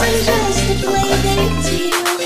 i just the way that it's you.